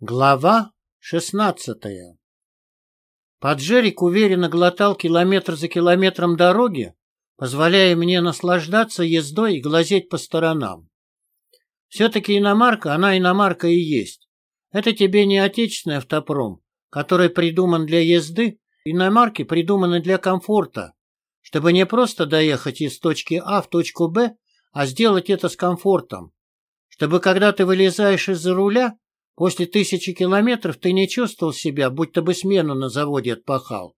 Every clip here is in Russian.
Глава шестнадцатая Поджерик уверенно глотал километр за километром дороги, позволяя мне наслаждаться ездой и глазеть по сторонам. Все-таки иномарка, она иномарка и есть. Это тебе не отечественный автопром, который придуман для езды, иномарки придуманы для комфорта, чтобы не просто доехать из точки А в точку Б, а сделать это с комфортом. Чтобы когда ты вылезаешь из-за руля, После тысячи километров ты не чувствовал себя, будто бы смену на заводе отпахал.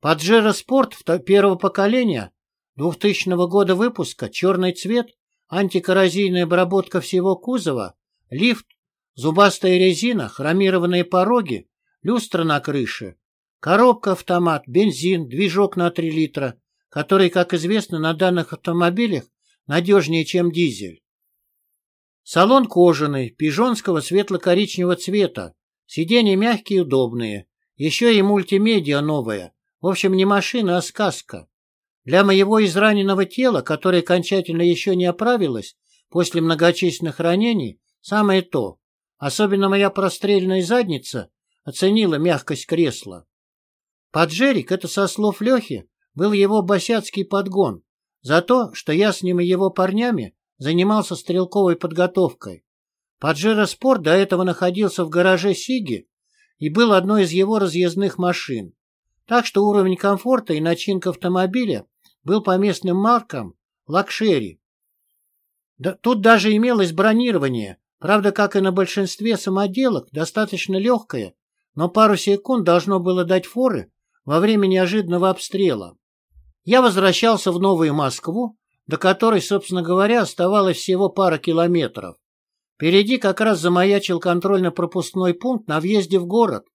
Паджеро Спорт первого поколения, 2000 года выпуска, черный цвет, антикоррозийная обработка всего кузова, лифт, зубастая резина, хромированные пороги, люстра на крыше, коробка-автомат, бензин, движок на 3 литра, который, как известно, на данных автомобилях надежнее, чем дизель. Салон кожаный, пижонского светло-коричневого цвета. Сиденья мягкие и удобные. Еще и мультимедиа новая. В общем, не машина, а сказка. Для моего израненного тела, которое окончательно еще не оправилось после многочисленных ранений, самое то. Особенно моя простреленная задница оценила мягкость кресла. Паджерик, это со слов Лехи, был его босяцкий подгон за то, что я с ним и его парнями занимался стрелковой подготовкой. Pajero Sport до этого находился в гараже Сиги и был одной из его разъездных машин. Так что уровень комфорта и начинка автомобиля был по местным меркам luxury. Да, тут даже имелось бронирование, правда, как и на большинстве самоделок, достаточно легкое, но пару секунд должно было дать форы во время неожиданного обстрела. Я возвращался в Новую Москву, до которой, собственно говоря, оставалось всего пара километров. Впереди как раз замаячил контрольно-пропускной пункт на въезде в город,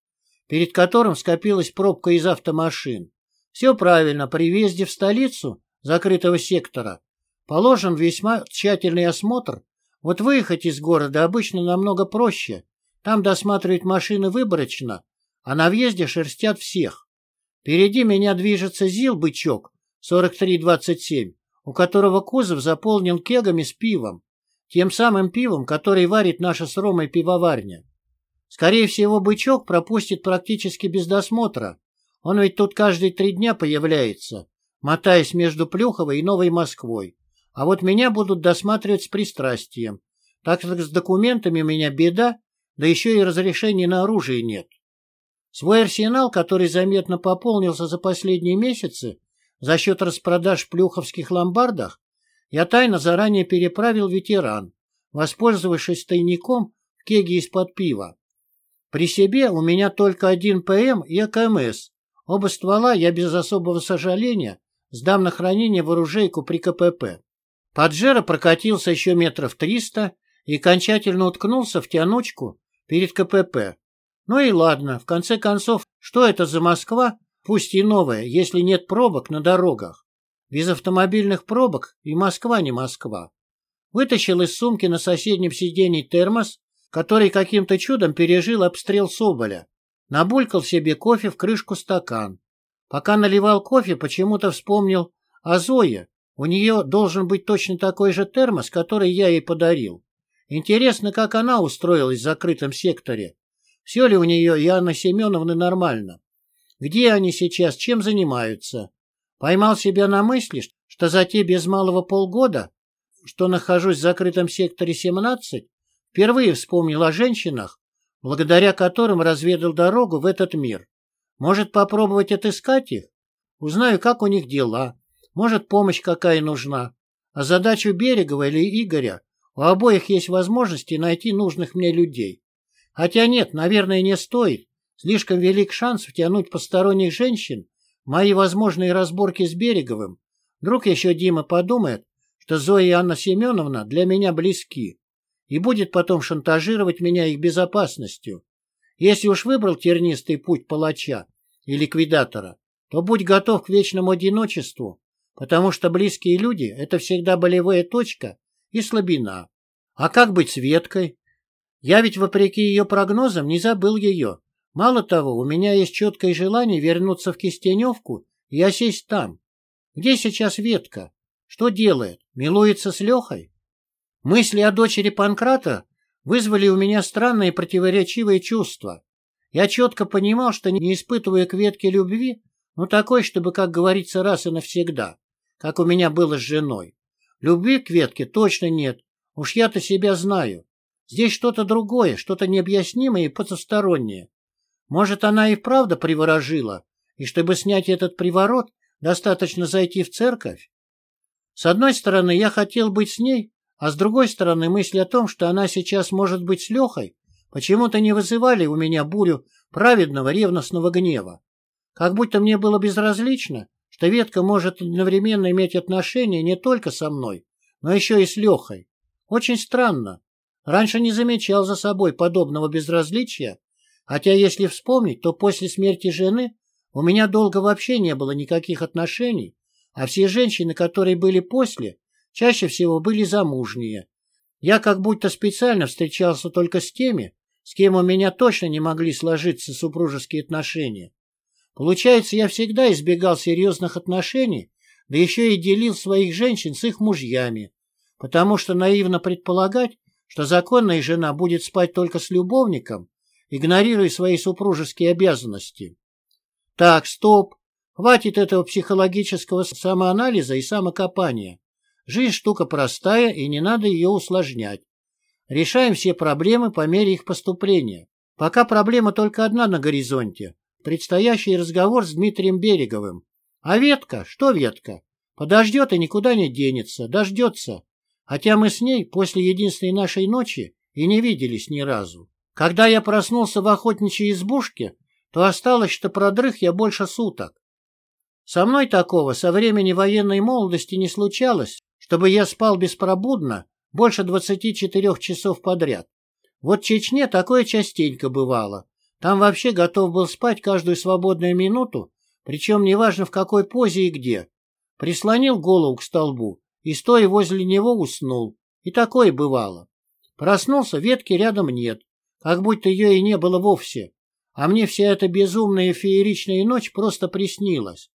перед которым скопилась пробка из автомашин. Все правильно, при въезде в столицу закрытого сектора положен весьма тщательный осмотр. Вот выехать из города обычно намного проще. Там досматривают машины выборочно, а на въезде шерстят всех. Впереди меня движется ЗИЛ-бычок 4327 у которого кузов заполнен кегами с пивом, тем самым пивом, который варит наша с Ромой пивоварня. Скорее всего, бычок пропустит практически без досмотра. Он ведь тут каждые три дня появляется, мотаясь между Плюховой и Новой Москвой. А вот меня будут досматривать с пристрастием. Так как с документами у меня беда, да еще и разрешения на оружие нет. Свой арсенал, который заметно пополнился за последние месяцы, за счет распродаж в плюховских ломбардах я тайно заранее переправил ветеран, воспользовавшись тайником в кеге из-под пива. При себе у меня только один ПМ и АКМС. Оба ствола я без особого сожаления сдам на хранение в оружейку при КПП. Поджера прокатился еще метров триста и окончательно уткнулся в тянучку перед КПП. Ну и ладно, в конце концов, что это за Москва, Пусть и новая, если нет пробок на дорогах. Без автомобильных пробок и Москва не Москва. Вытащил из сумки на соседнем сиденье термос, который каким-то чудом пережил обстрел Соболя. Набулькал себе кофе в крышку стакан. Пока наливал кофе, почему-то вспомнил о Зое. У нее должен быть точно такой же термос, который я ей подарил. Интересно, как она устроилась в закрытом секторе. Все ли у нее и Анны Семеновны нормально? Где они сейчас, чем занимаются? Поймал себя на мысли, что за те без малого полгода, что нахожусь в закрытом секторе 17, впервые вспомнил о женщинах, благодаря которым разведал дорогу в этот мир. Может, попробовать отыскать их? Узнаю, как у них дела. Может, помощь какая нужна. А задачу Берегова или Игоря у обоих есть возможности найти нужных мне людей. Хотя нет, наверное, не стоит. Слишком велик шанс втянуть посторонних женщин в мои возможные разборки с Береговым. Вдруг еще Дима подумает, что Зоя и Анна Семеновна для меня близки и будет потом шантажировать меня их безопасностью. Если уж выбрал тернистый путь палача и ликвидатора, то будь готов к вечному одиночеству, потому что близкие люди — это всегда болевая точка и слабина. А как быть с Веткой? Я ведь, вопреки ее прогнозам, не забыл ее Мало того, у меня есть четкое желание вернуться в Кистеневку и осесть там. Где сейчас Ветка? Что делает? Милуется с Лехой? Мысли о дочери Панкрата вызвали у меня странные противоречивые чувства. Я четко понимал, что не испытываю к ветке любви, но такой, чтобы, как говорится, раз и навсегда, как у меня было с женой. Любви к ветке точно нет, уж я-то себя знаю. Здесь что-то другое, что-то необъяснимое и потустороннее. Может, она и правда приворожила, и чтобы снять этот приворот, достаточно зайти в церковь? С одной стороны, я хотел быть с ней, а с другой стороны, мысль о том, что она сейчас может быть с Лехой, почему-то не вызывали у меня бурю праведного ревностного гнева. Как будто мне было безразлично, что ветка может одновременно иметь отношения не только со мной, но еще и с Лехой. Очень странно. Раньше не замечал за собой подобного безразличия, хотя, если вспомнить, то после смерти жены у меня долго вообще не было никаких отношений, а все женщины, которые были после, чаще всего были замужние. Я как будто специально встречался только с теми, с кем у меня точно не могли сложиться супружеские отношения. Получается, я всегда избегал серьезных отношений, да еще и делил своих женщин с их мужьями, потому что наивно предполагать, что законная жена будет спать только с любовником, игнорируя свои супружеские обязанности. Так, стоп, хватит этого психологического самоанализа и самокопания. Жизнь штука простая, и не надо ее усложнять. Решаем все проблемы по мере их поступления. Пока проблема только одна на горизонте. Предстоящий разговор с Дмитрием Береговым. А ветка? Что ветка? Подождет и никуда не денется. Дождется. Хотя мы с ней после единственной нашей ночи и не виделись ни разу. Когда я проснулся в охотничьей избушке, то осталось, что продрых я больше суток. Со мной такого со времени военной молодости не случалось, чтобы я спал беспробудно больше 24 часов подряд. Вот в Чечне такое частенько бывало. Там вообще готов был спать каждую свободную минуту, причем неважно в какой позе и где. Прислонил голову к столбу и, стоя возле него, уснул. И такое бывало. Проснулся, ветки рядом нет, как будто ее и не было вовсе. А мне вся эта безумная фееричная ночь просто приснилась.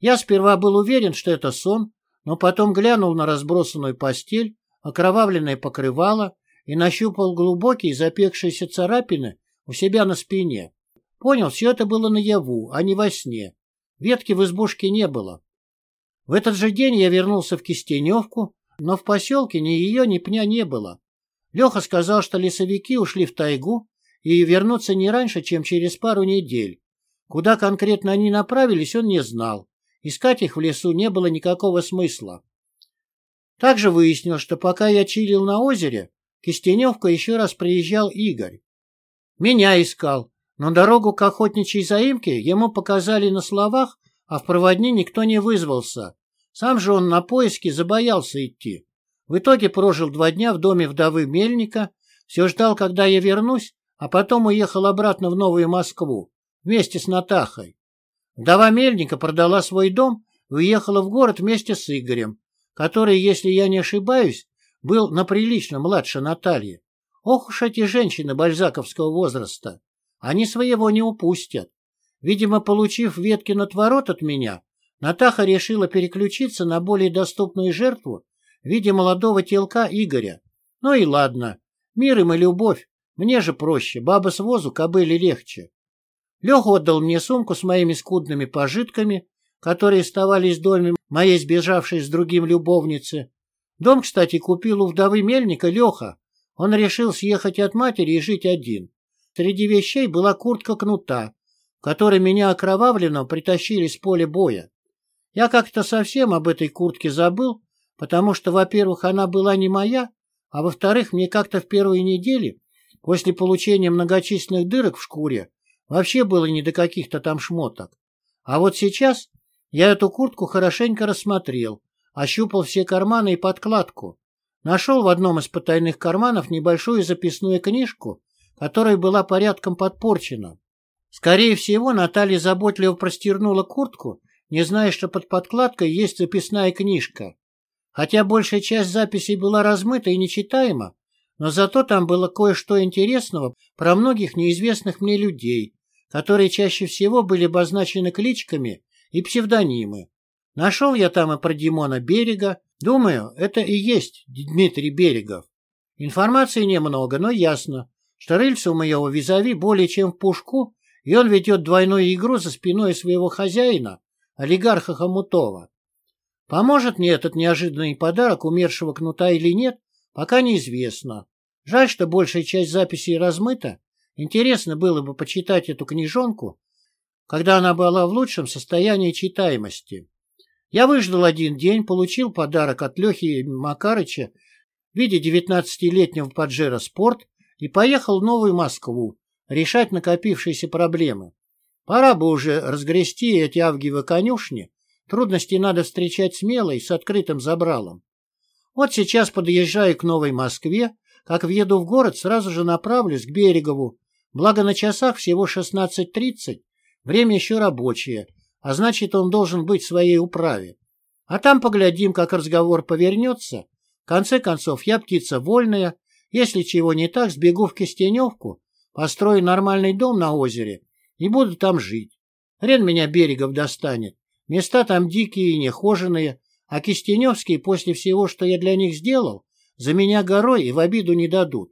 Я сперва был уверен, что это сон, но потом глянул на разбросанную постель, окровавленное покрывало и нащупал глубокие запекшиеся царапины у себя на спине. Понял, все это было наяву, а не во сне. Ветки в избушке не было. В этот же день я вернулся в Кистеневку, но в поселке ни ее, ни пня не было. Леха сказал, что лесовики ушли в тайгу и вернутся не раньше, чем через пару недель. Куда конкретно они направились, он не знал. Искать их в лесу не было никакого смысла. Также выяснил, что пока я чилил на озере, в Кистеневку еще раз приезжал Игорь. Меня искал, но дорогу к охотничьей заимке ему показали на словах, а в проводни никто не вызвался. Сам же он на поиски забоялся идти. В итоге прожил два дня в доме вдовы Мельника, все ждал, когда я вернусь, а потом уехал обратно в Новую Москву вместе с Натахой. Вдова Мельника продала свой дом и уехала в город вместе с Игорем, который, если я не ошибаюсь, был на прилично младше Натальи. Ох уж эти женщины бальзаковского возраста! Они своего не упустят. Видимо, получив ветки на отворот от меня, Натаха решила переключиться на более доступную жертву в виде молодого телка Игоря. Ну и ладно, мир им и любовь, мне же проще, баба с возу кобыли легче. Леха отдал мне сумку с моими скудными пожитками, которые оставались в доме моей сбежавшей с другим любовницы. Дом, кстати, купил у вдовы Мельника Леха. Он решил съехать от матери и жить один. Среди вещей была куртка кнута, которой меня окровавленного притащили с поля боя. Я как-то совсем об этой куртке забыл, потому что, во-первых, она была не моя, а во-вторых, мне как-то в первые недели, после получения многочисленных дырок в шкуре, вообще было не до каких-то там шмоток. А вот сейчас я эту куртку хорошенько рассмотрел, ощупал все карманы и подкладку. Нашел в одном из потайных карманов небольшую записную книжку, которая была порядком подпорчена. Скорее всего, Наталья заботливо простернула куртку, не зная, что под подкладкой есть записная книжка. Хотя большая часть записей была размыта и нечитаема, но зато там было кое-что интересного про многих неизвестных мне людей, которые чаще всего были обозначены кличками и псевдонимы. Нашел я там и про Димона Берега. Думаю, это и есть Дмитрий Берегов. Информации немного, но ясно, что рыльца у моего визави более чем в пушку, и он ведет двойную игру за спиной своего хозяина, олигарха Хомутова. Поможет мне этот неожиданный подарок умершего кнута или нет, пока неизвестно. Жаль, что большая часть записей размыта. Интересно было бы почитать эту книжонку, когда она была в лучшем состоянии читаемости. Я выждал один день, получил подарок от Лехи Макарыча в виде 19-летнего Паджеро Спорт и поехал в Новую Москву решать накопившиеся проблемы. Пора бы уже разгрести эти авгиевы конюшни, трудности надо встречать смело и с открытым забралом. Вот сейчас подъезжаю к Новой Москве, как въеду в город, сразу же направлюсь к Берегову, благо на часах всего 16.30, Время еще рабочее, а значит, он должен быть в своей управе. А там поглядим, как разговор повернется. В конце концов, я птица вольная. Если чего не так, сбегу в Кистеневку, построю нормальный дом на озере и буду там жить. Хрен меня берегов достанет. Места там дикие и нехоженные, а Кистеневские после всего, что я для них сделал, за меня горой и в обиду не дадут.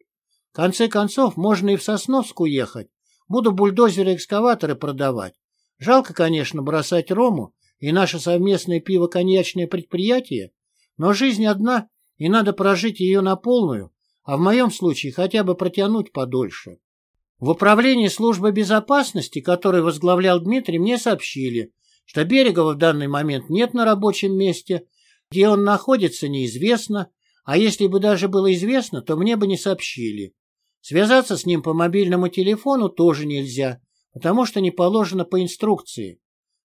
В конце концов, можно и в Сосновск уехать, Буду бульдозеры-экскаваторы продавать. Жалко, конечно, бросать Рому и наше совместное пиво-коньячное предприятие, но жизнь одна, и надо прожить ее на полную, а в моем случае хотя бы протянуть подольше. В управлении службы безопасности, который возглавлял Дмитрий, мне сообщили, что Берегова в данный момент нет на рабочем месте, где он находится, неизвестно, а если бы даже было известно, то мне бы не сообщили. Связаться с ним по мобильному телефону тоже нельзя, потому что не положено по инструкции.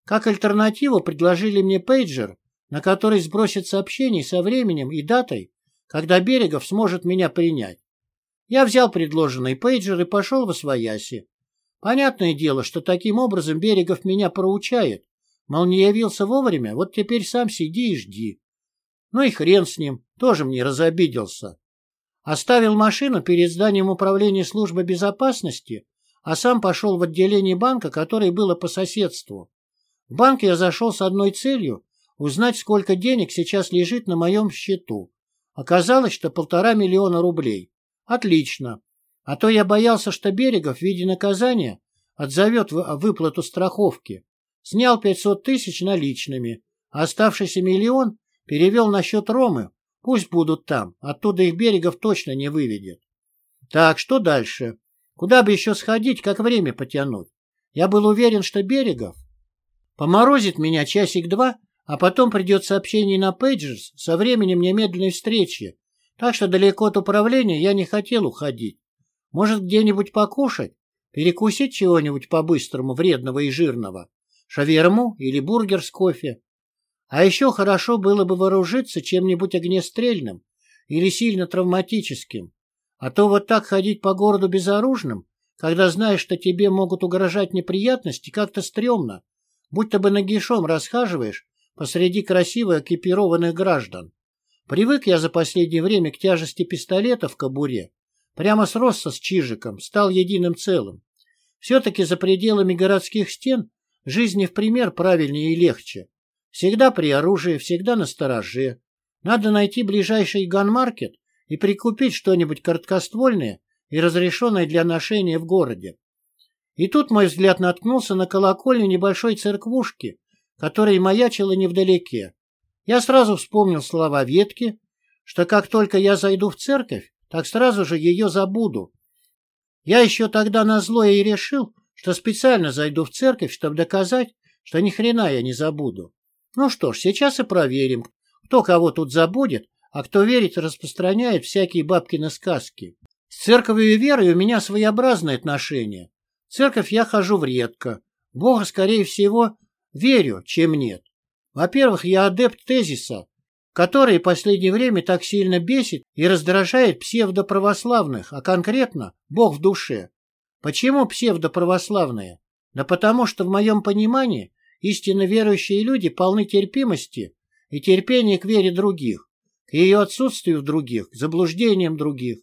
Как альтернативу предложили мне пейджер, на который сбросит сообщение со временем и датой, когда Берегов сможет меня принять. Я взял предложенный пейджер и пошел в Освояси. Понятное дело, что таким образом Берегов меня проучает. Мол, не явился вовремя, вот теперь сам сиди и жди. Ну и хрен с ним, тоже мне разобиделся. Оставил машину перед зданием управления службы безопасности, а сам пошел в отделение банка, которое было по соседству. В банк я зашел с одной целью – узнать, сколько денег сейчас лежит на моем счету. Оказалось, что полтора миллиона рублей. Отлично. А то я боялся, что Берегов в виде наказания отзовет выплату страховки. Снял 500 тысяч наличными, а оставшийся миллион перевел на счет Ромы Пусть будут там, оттуда их берегов точно не выведет. Так, что дальше? Куда бы еще сходить, как время потянуть? Я был уверен, что Берегов поморозит меня часик-два, а потом придет сообщение на Пейджерс со временем немедленной встречи, так что далеко от управления я не хотел уходить. Может, где-нибудь покушать? Перекусить чего-нибудь по-быстрому, вредного и жирного? Шаверму или бургер с кофе? А еще хорошо было бы вооружиться чем-нибудь огнестрельным или сильно травматическим. А то вот так ходить по городу безоружным, когда знаешь, что тебе могут угрожать неприятности, как-то стрёмно, будто бы нагишом расхаживаешь посреди красиво экипированных граждан. Привык я за последнее время к тяжести пистолета в кобуре. Прямо сросся с чижиком, стал единым целым. Все-таки за пределами городских стен жизни в пример правильнее и легче. Всегда при оружии, всегда на стороже. Надо найти ближайший ганмаркет и прикупить что-нибудь короткоствольное и разрешенное для ношения в городе. И тут мой взгляд наткнулся на колокольню небольшой церквушки, которая маячила невдалеке. Я сразу вспомнил слова ветки, что как только я зайду в церковь, так сразу же ее забуду. Я еще тогда на злое и решил, что специально зайду в церковь, чтобы доказать, что ни хрена я не забуду. Ну что ж, сейчас и проверим, кто кого тут забудет, а кто верит распространяет всякие бабкины сказки. С церковью и верой у меня своеобразное отношение. В церковь я хожу редко. Бога, скорее всего, верю, чем нет. Во-первых, я адепт тезиса, который в последнее время так сильно бесит и раздражает псевдоправославных, а конкретно Бог в душе. Почему псевдоправославные? Да потому что в моем понимании Истинно верующие люди полны терпимости и терпения к вере других, к ее отсутствию в других, к заблуждениям других.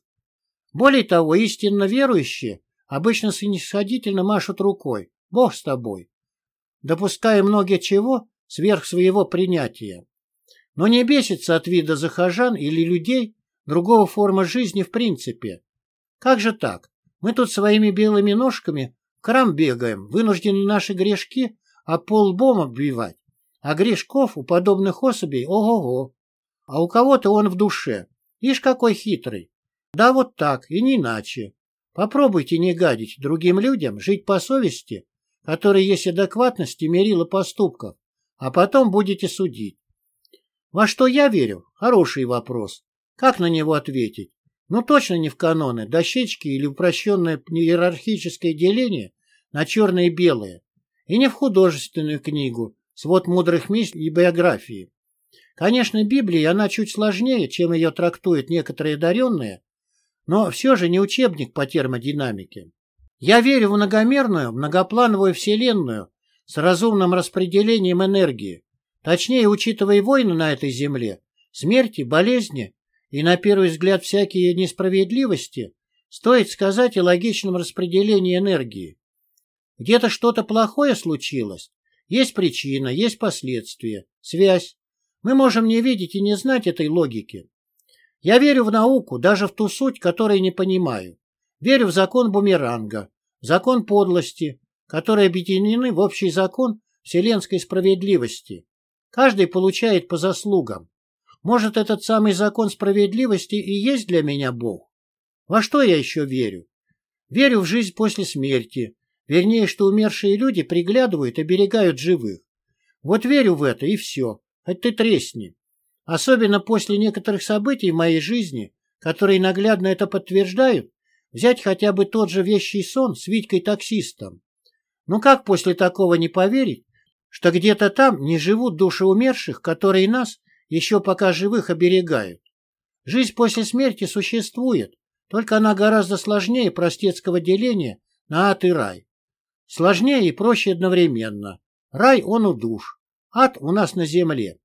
Более того, истинно верующие обычно снисходительно машут рукой «Бог с тобой», допуская многие чего сверх своего принятия. Но не бесится от вида захожан или людей, другого форма жизни в принципе. Как же так? Мы тут своими белыми ножками в храм бегаем, вынуждены наши грешки а полбом оббивать. А грешков у подобных особей ого-го. А у кого-то он в душе. Ишь, какой хитрый. Да вот так, и не иначе. Попробуйте не гадить другим людям, жить по совести, которая есть адекватность и мерила поступков, а потом будете судить. Во что я верю? Хороший вопрос. Как на него ответить? Ну точно не в каноны, дощечки или упрощенное иерархическое деление на черное и белое, и не в художественную книгу, свод мудрых мисс и биографии. Конечно, Библия, она чуть сложнее, чем ее трактуют некоторые одаренные, но все же не учебник по термодинамике. Я верю в многомерную, многоплановую вселенную с разумным распределением энергии, точнее, учитывая войны на этой земле, смерти, болезни и, на первый взгляд, всякие несправедливости, стоит сказать о логичном распределении энергии. Где-то что-то плохое случилось. Есть причина, есть последствия, связь. Мы можем не видеть и не знать этой логики. Я верю в науку, даже в ту суть, которой не понимаю. Верю в закон бумеранга, закон подлости, которые объединены в общий закон вселенской справедливости. Каждый получает по заслугам. Может, этот самый закон справедливости и есть для меня Бог? Во что я еще верю? Верю в жизнь после смерти, Вернее, что умершие люди приглядывают и берегают живых. Вот верю в это, и все. Хоть ты тресни. Особенно после некоторых событий в моей жизни, которые наглядно это подтверждают, взять хотя бы тот же вещий сон с Витькой-таксистом. Ну как после такого не поверить, что где-то там не живут души умерших, которые нас еще пока живых оберегают? Жизнь после смерти существует, только она гораздо сложнее простецкого деления на ад и рай. Сложнее и проще одновременно. Рай он у душ, ад у нас на земле.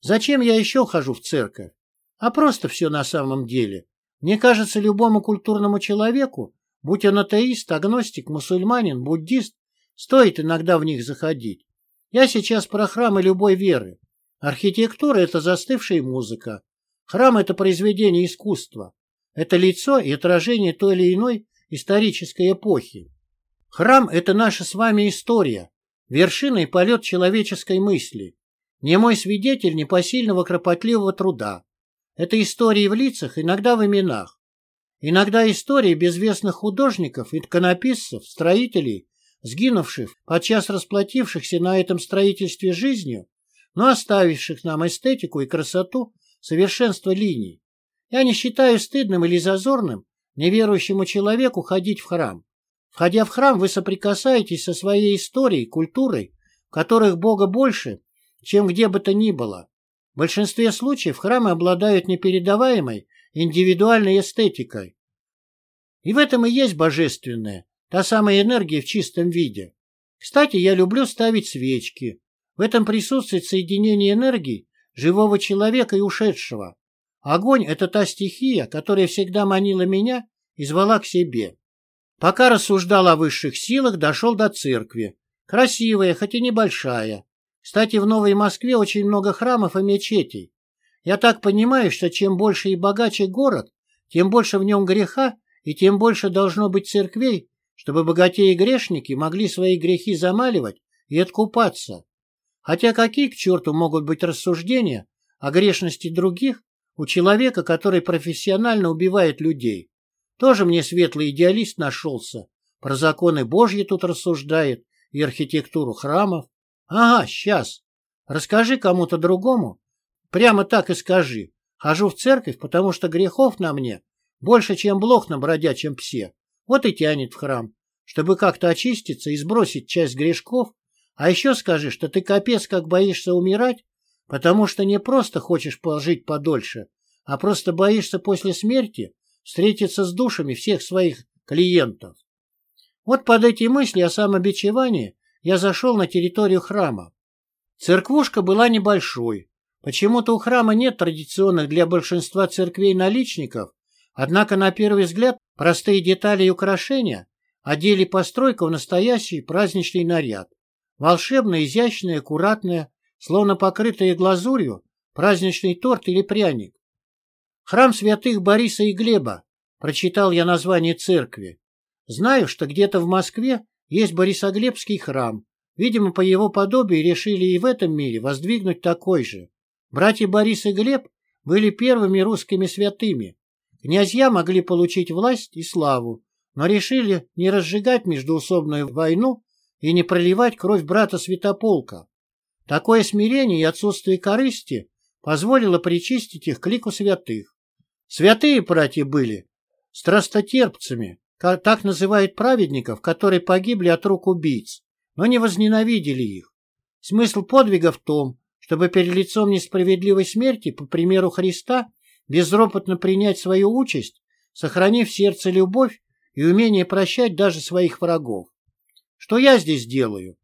Зачем я еще хожу в церковь? А просто все на самом деле. Мне кажется, любому культурному человеку, будь он атеист, агностик, мусульманин, буддист, стоит иногда в них заходить. Я сейчас про храмы любой веры. Архитектура — это застывшая музыка. Храм — это произведение искусства. Это лицо и отражение той или иной исторической эпохи. Храм — это наша с вами история, вершина и полет человеческой мысли, не мой свидетель непосильного кропотливого труда. Это истории в лицах, иногда в именах. Иногда истории безвестных художников, иконописцев, строителей, сгинувших, подчас расплатившихся на этом строительстве жизнью, но оставивших нам эстетику и красоту, совершенство линий. Я не считаю стыдным или зазорным неверующему человеку ходить в храм. Входя в храм, вы соприкасаетесь со своей историей, культурой, которых Бога больше, чем где бы то ни было. В большинстве случаев храмы обладают непередаваемой индивидуальной эстетикой. И в этом и есть божественное, та самая энергия в чистом виде. Кстати, я люблю ставить свечки. В этом присутствует соединение энергий живого человека и ушедшего. Огонь — это та стихия, которая всегда манила меня и звала к себе. Пока рассуждал о высших силах, дошел до церкви. Красивая, хоть и небольшая. Кстати, в Новой Москве очень много храмов и мечетей. Я так понимаю, что чем больше и богаче город, тем больше в нем греха, и тем больше должно быть церквей, чтобы богатеи грешники могли свои грехи замаливать и откупаться. Хотя какие к черту могут быть рассуждения о грешности других у человека, который профессионально убивает людей? Тоже мне светлый идеалист нашелся. Про законы Божьи тут рассуждает и архитектуру храмов. Ага, сейчас. Расскажи кому-то другому. Прямо так и скажи. Хожу в церковь, потому что грехов на мне больше, чем блох на бродячем псе. Вот и тянет в храм, чтобы как-то очиститься и сбросить часть грешков. А еще скажи, что ты капец как боишься умирать, потому что не просто хочешь пожить подольше, а просто боишься после смерти встретиться с душами всех своих клиентов. Вот под эти мысли о самобичевании я зашел на территорию храма. Церквушка была небольшой. Почему-то у храма нет традиционных для большинства церквей наличников, однако на первый взгляд простые детали и украшения одели постройку в настоящий праздничный наряд. Волшебная, изящная, аккуратная, словно покрытая глазурью, праздничный торт или пряник. Храм святых Бориса и Глеба. Прочитал я название церкви. Знаю, что где-то в Москве есть Борисоглебский храм. Видимо, по его подобию решили и в этом мире воздвигнуть такой же. Братья Борис и Глеб были первыми русскими святыми. Князья могли получить власть и славу, но решили не разжигать междуусобную войну и не проливать кровь брата Святополка. Такое смирение и отсутствие корысти позволило причистить их к лику святых. Святые братья были страстотерпцами, так называют праведников, которые погибли от рук убийц, но не возненавидели их. Смысл подвига в том, чтобы перед лицом несправедливой смерти, по примеру Христа, безропотно принять свою участь, сохранив в сердце любовь и умение прощать даже своих врагов. Что я здесь делаю?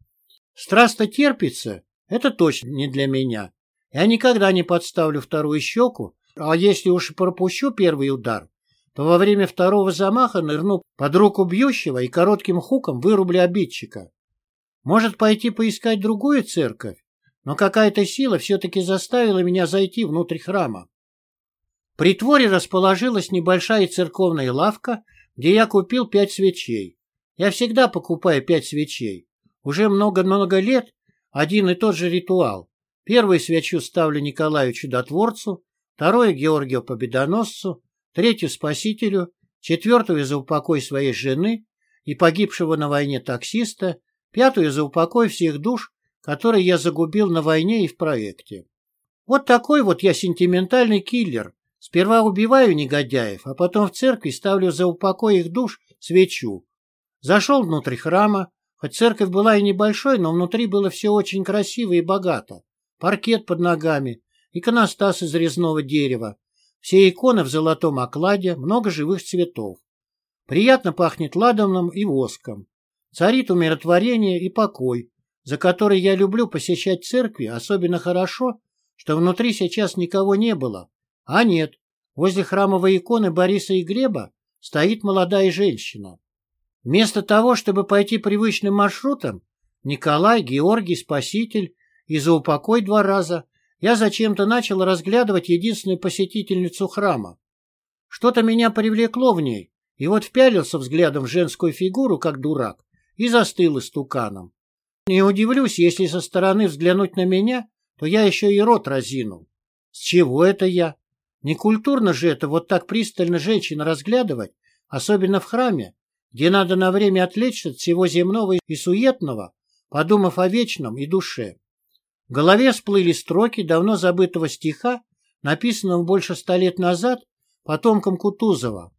Страсто терпится – это точно не для меня. Я никогда не подставлю вторую щеку, а если уж и пропущу первый удар, то во время второго замаха нырну под руку бьющего и коротким хуком вырублю обидчика. Может пойти поискать другую церковь, но какая-то сила все-таки заставила меня зайти внутрь храма. При творе расположилась небольшая церковная лавка, где я купил пять свечей. Я всегда покупаю пять свечей. Уже много-много лет один и тот же ритуал. Первую свечу ставлю Николаю Чудотворцу, вторую Георгию Победоносцу, третью спасителю, четвертую за упокой своей жены и погибшего на войне таксиста, пятую за упокой всех душ, которые я загубил на войне и в проекте. Вот такой вот я сентиментальный киллер. Сперва убиваю негодяев, а потом в церкви ставлю за упокой их душ свечу. Зашел внутрь храма, хоть церковь была и небольшой, но внутри было все очень красиво и богато. Паркет под ногами, иконостас из резного дерева, все иконы в золотом окладе, много живых цветов. Приятно пахнет ладаном и воском. Царит умиротворение и покой, за который я люблю посещать церкви, особенно хорошо, что внутри сейчас никого не было. А нет, возле храмовой иконы Бориса и Глеба стоит молодая женщина. Вместо того, чтобы пойти привычным маршрутом, Николай, Георгий, Спаситель и за упокой два раза, я зачем-то начал разглядывать единственную посетительницу храма. Что-то меня привлекло в ней, и вот впялился взглядом в женскую фигуру, как дурак, и застыл истуканом. Не удивлюсь, если со стороны взглянуть на меня, то я еще и рот разинул. С чего это я? Некультурно же это вот так пристально женщин разглядывать, особенно в храме, где надо на время отвлечься от всего земного и суетного, подумав о вечном и душе. В голове всплыли строки давно забытого стиха, написанного больше ста лет назад потомком Кутузова.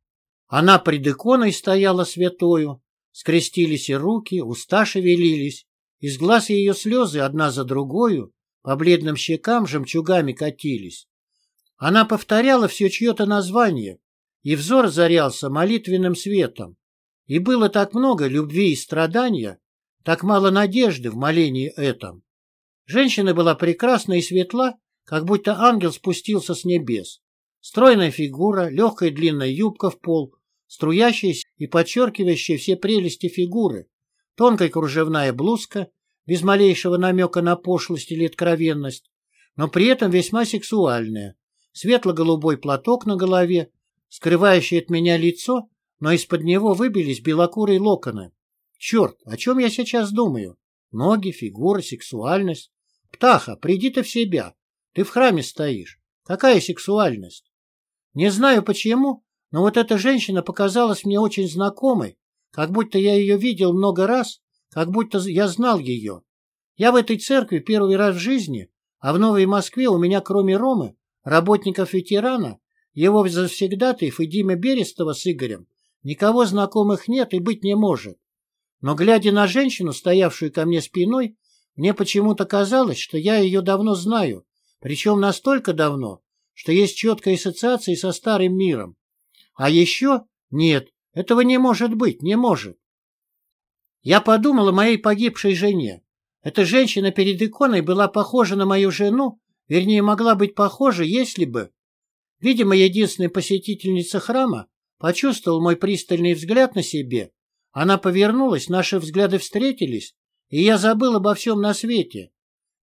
Она пред иконой стояла святою, скрестились и руки, уста шевелились, из глаз ее слезы одна за другою по бледным щекам жемчугами катились. Она повторяла все чье-то название, и взор зарялся молитвенным светом. И было так много любви и страдания, так мало надежды в молении этом. Женщина была прекрасна и светла, как будто ангел спустился с небес. Стройная фигура, легкая длинная юбка в пол, струящаяся и подчеркивающая все прелести фигуры, тонкая кружевная блузка, без малейшего намека на пошлость или откровенность, но при этом весьма сексуальная, светло-голубой платок на голове, скрывающий от меня лицо, но из-под него выбились белокурые локоны. Черт, о чем я сейчас думаю? Ноги, фигура, сексуальность. Птаха, приди ты в себя. Ты в храме стоишь. Какая сексуальность? Не знаю почему, но вот эта женщина показалась мне очень знакомой, как будто я ее видел много раз, как будто я знал ее. Я в этой церкви первый раз в жизни, а в Новой Москве у меня, кроме Ромы, работников ветерана, его завсегдатаев и Дима Берестова с Игорем, никого знакомых нет и быть не может. Но, глядя на женщину, стоявшую ко мне спиной, мне почему-то казалось, что я ее давно знаю, причем настолько давно, что есть четкая ассоциация со старым миром. А еще нет, этого не может быть, не может. Я подумал о моей погибшей жене. Эта женщина перед иконой была похожа на мою жену, вернее, могла быть похожа, если бы... Видимо, единственная посетительница храма почувствовал мой пристальный взгляд на себе. Она повернулась, наши взгляды встретились, и я забыл обо всем на свете.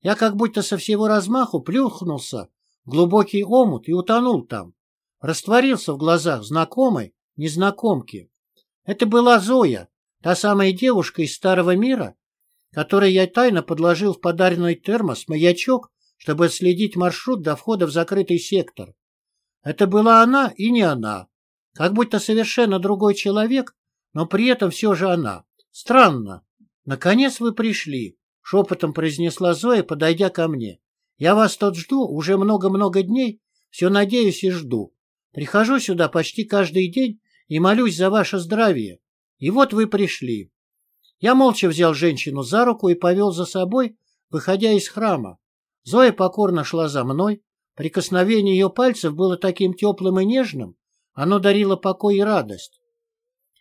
Я как будто со всего размаху плюхнулся в глубокий омут и утонул там. растворился в глазах знакомой незнакомки. Это была Зоя, та самая девушка из Старого мира, которой я тайно подложил в подаренный термос маячок, чтобы отследить маршрут до входа в закрытый сектор. Это была она и не она. Как будто совершенно другой человек, но при этом все же она. Странно. Наконец вы пришли, шепотом произнесла Зоя, подойдя ко мне. Я вас тут жду уже много-много дней, все надеюсь и жду. Прихожу сюда почти каждый день и молюсь за ваше здравие. И вот вы пришли. Я молча взял женщину за руку и повел за собой, выходя из храма. Зоя покорно шла за мной. Прикосновение ее пальцев было таким теплым и нежным, оно дарило покой и радость.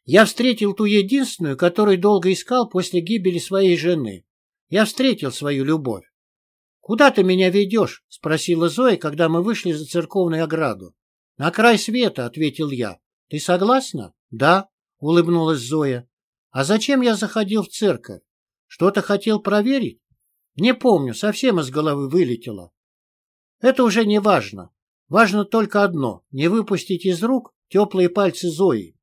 Я встретил ту единственную, которую долго искал после гибели своей жены. Я встретил свою любовь. «Куда ты меня ведешь?» — спросила Зоя, когда мы вышли за церковную ограду. «На край света», — ответил я. «Ты согласна?» «Да», — улыбнулась Зоя. «А зачем я заходил в церковь? Что-то хотел проверить?» «Не помню, совсем из головы вылетело». «Это уже не важно. Важно только одно — не выпустить из рук теплые пальцы Зои.